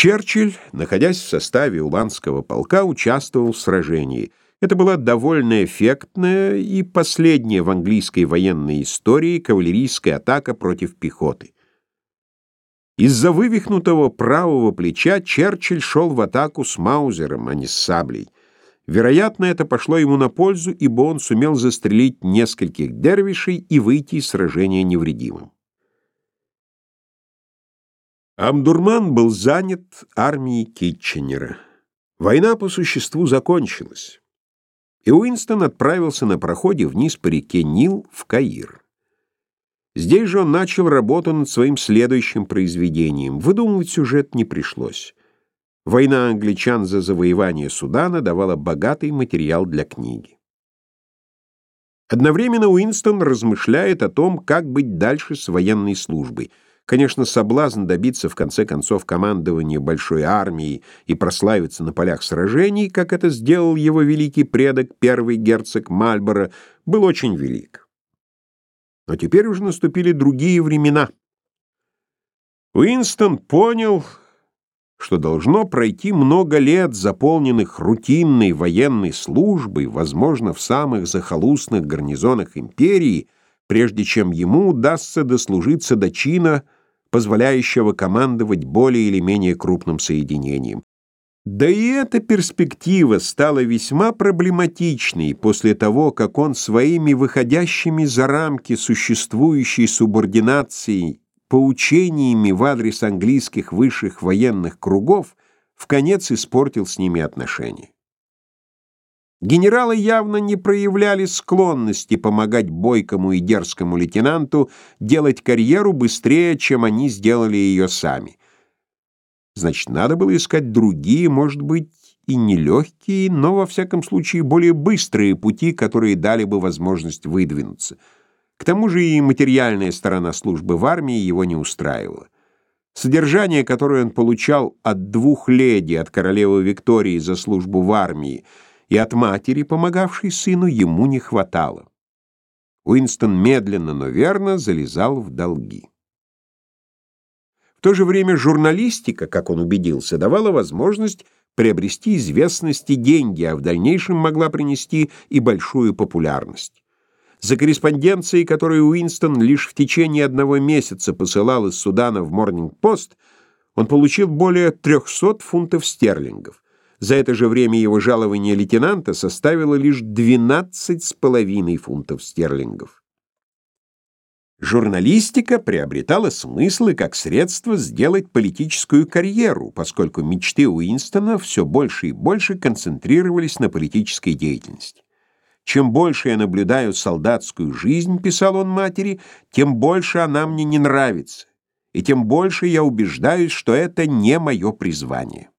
Черчилль, находясь в составе Уланского полка, участвовал в сражении. Это была довольно эффектная и последняя в английской военной истории кавалерийская атака против пехоты. Из-за вывихнутого правого плеча Черчилль шел в атаку с Маузером, а не с саблей. Вероятно, это пошло ему на пользу, ибо он сумел застрелить нескольких дервишей и выйти из сражения невредимым. Амдурман был занят армией Китченера. Война по существу закончилась, и Уинстон отправился на проходе вниз по реке Нил в Каир. Здесь же он начал работу над своим следующим произведением. Выдумывать сюжет не пришлось. Война англичан за завоевание Судана давала богатый материал для книги. Одновременно Уинстон размышляет о том, как быть дальше с военной службой. Конечно, соблазн добиться в конце концов командования большой армией и прославиться на полях сражений, как это сделал его великий предок, первый герцог Мальборо, был очень велик. Но теперь уже наступили другие времена. Уинстон понял, что должно пройти много лет, заполненных рутинной военной службой, возможно, в самых захолустных гарнизонах империи, прежде чем ему удастся дослужиться до чина, позволяющего командовать более или менее крупным соединением. Да и эта перспектива стала весьма проблематичной после того, как он своими выходящими за рамки существующей субординацией поучениями в адрес английских высших военных кругов в конец испортил с ними отношения. Генералы явно не проявляли склонности помогать бойкому и дерзкому лейтенанту делать карьеру быстрее, чем они сделали ее сами. Значит, надо было искать другие, может быть, и нелегкие, но, во всяком случае, более быстрые пути, которые дали бы возможность выдвинуться. К тому же и материальная сторона службы в армии его не устраивала. Содержание, которое он получал от двух леди, от королевы Виктории за службу в армии, и от матери, помогавшей сыну, ему не хватало. Уинстон медленно, но верно залезал в долги. В то же время журналистика, как он убедился, давала возможность приобрести известность и деньги, а в дальнейшем могла принести и большую популярность. За корреспонденцией, которую Уинстон лишь в течение одного месяца посылал из Судана в Морнинг-Пост, он получил более 300 фунтов стерлингов. За это же время его жалование лейтенанта составило лишь 12,5 фунтов стерлингов. Журналистика приобретала смыслы как средство сделать политическую карьеру, поскольку мечты Уинстона все больше и больше концентрировались на политической деятельности. «Чем больше я наблюдаю солдатскую жизнь, — писал он матери, — тем больше она мне не нравится, и тем больше я убеждаюсь, что это не мое призвание».